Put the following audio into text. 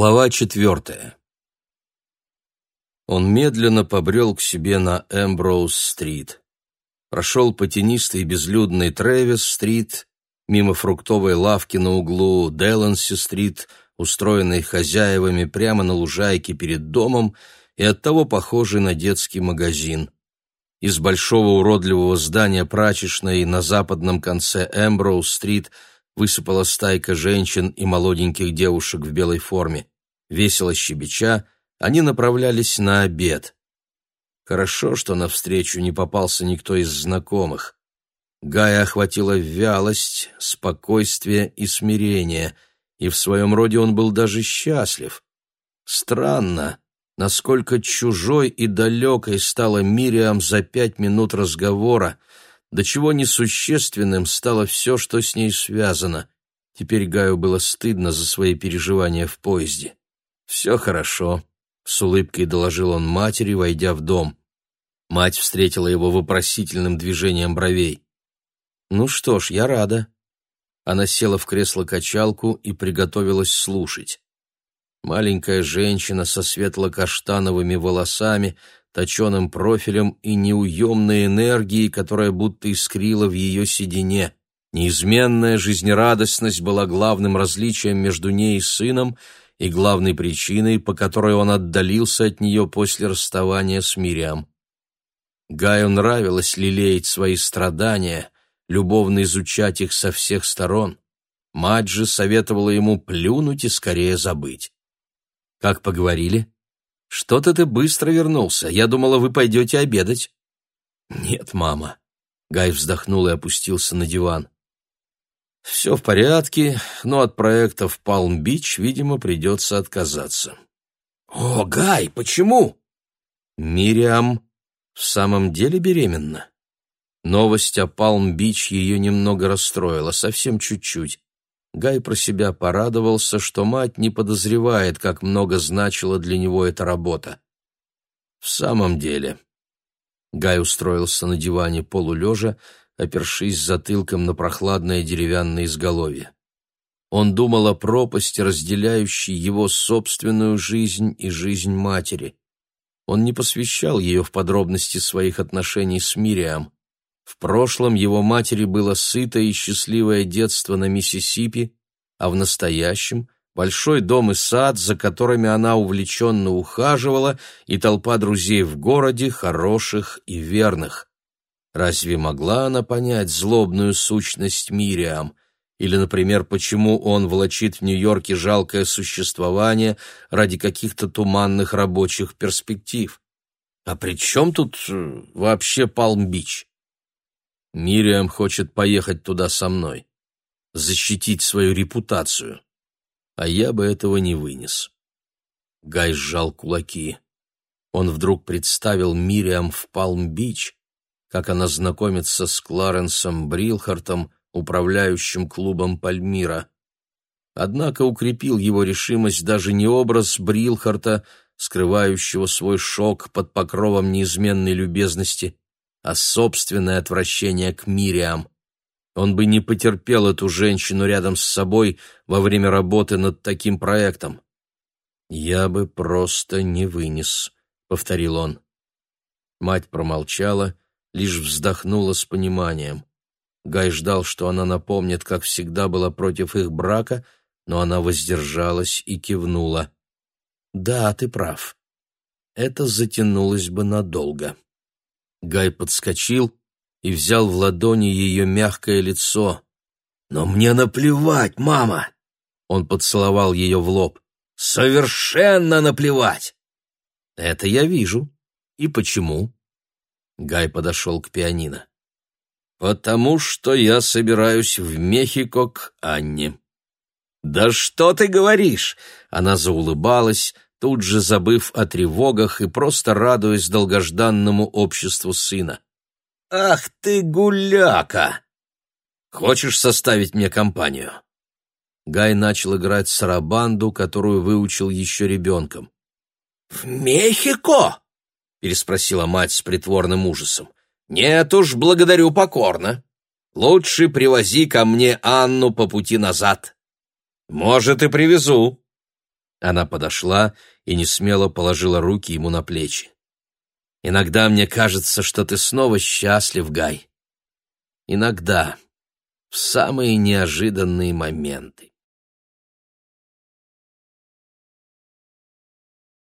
Глава четвертая. Он медленно побрел к себе на Эмброуз-стрит. Прошел по тенистой безлюдной Трэвис-стрит, мимо фруктовой лавки на углу Деланси-стрит, устроенной хозяевами прямо на лужайке перед домом и оттого похожей на детский магазин. Из большого уродливого здания прачечной на западном конце Эмброуз-стрит – высыпала стайка женщин и молоденьких девушек в белой форме. Весело щебеча, они направлялись на обед. Хорошо, что навстречу не попался никто из знакомых. Гая охватила вялость, спокойствие и смирение, и в своем роде он был даже счастлив. Странно, насколько чужой и далекой стала Мириам за пять минут разговора, до чего несущественным стало все, что с ней связано. Теперь Гаю было стыдно за свои переживания в поезде. «Все хорошо», — с улыбкой доложил он матери, войдя в дом. Мать встретила его вопросительным движением бровей. «Ну что ж, я рада». Она села в кресло-качалку и приготовилась слушать. Маленькая женщина со светло-каштановыми волосами — точеным профилем и неуемной энергией, которая будто искрила в ее седине. Неизменная жизнерадостность была главным различием между ней и сыном и главной причиной, по которой он отдалился от нее после расставания с Мириам. Гаю нравилось лелеять свои страдания, любовно изучать их со всех сторон. Мать же советовала ему плюнуть и скорее забыть. «Как поговорили?» «Что-то ты быстро вернулся. Я думала, вы пойдете обедать». «Нет, мама». Гай вздохнул и опустился на диван. «Все в порядке, но от проекта в Палм-Бич, видимо, придется отказаться». «О, Гай, почему?» «Мириам в самом деле беременна». Новость о Палм-Бич ее немного расстроила, совсем чуть-чуть. Гай про себя порадовался, что мать не подозревает, как много значила для него эта работа. В самом деле, Гай устроился на диване полулежа, опершись затылком на прохладное деревянное изголовье. Он думал о пропасти, разделяющей его собственную жизнь и жизнь матери. Он не посвящал ее в подробности своих отношений с Мириам. В прошлом его матери было сытое и счастливое детство на Миссисипи, а в настоящем — большой дом и сад, за которыми она увлеченно ухаживала, и толпа друзей в городе, хороших и верных. Разве могла она понять злобную сущность Мириам? Или, например, почему он влачит в Нью-Йорке жалкое существование ради каких-то туманных рабочих перспектив? А при чем тут э, вообще Палм-Бич? Мириам хочет поехать туда со мной, защитить свою репутацию. А я бы этого не вынес. Гай сжал кулаки. Он вдруг представил Мириам в Палм-Бич, как она знакомится с Кларенсом Брилхартом, управляющим клубом Пальмира. Однако укрепил его решимость даже не образ Брилхарта, скрывающего свой шок под покровом неизменной любезности, а собственное отвращение к Мириам. Он бы не потерпел эту женщину рядом с собой во время работы над таким проектом. «Я бы просто не вынес», — повторил он. Мать промолчала, лишь вздохнула с пониманием. Гай ждал, что она напомнит, как всегда была против их брака, но она воздержалась и кивнула. «Да, ты прав. Это затянулось бы надолго». Гай подскочил и взял в ладони ее мягкое лицо. «Но мне наплевать, мама!» Он поцеловал ее в лоб. «Совершенно наплевать!» «Это я вижу. И почему?» Гай подошел к пианино. «Потому что я собираюсь в Мехико к Анне». «Да что ты говоришь?» Она заулыбалась, тут же забыв о тревогах и просто радуясь долгожданному обществу сына. «Ах ты гуляка! Хочешь составить мне компанию?» Гай начал играть сарабанду, которую выучил еще ребенком. «В Мехико?» — переспросила мать с притворным ужасом. «Нет уж, благодарю покорно. Лучше привози ко мне Анну по пути назад. Может, и привезу. Она подошла и несмело положила руки ему на плечи. «Иногда мне кажется, что ты снова счастлив, Гай. Иногда, в самые неожиданные моменты».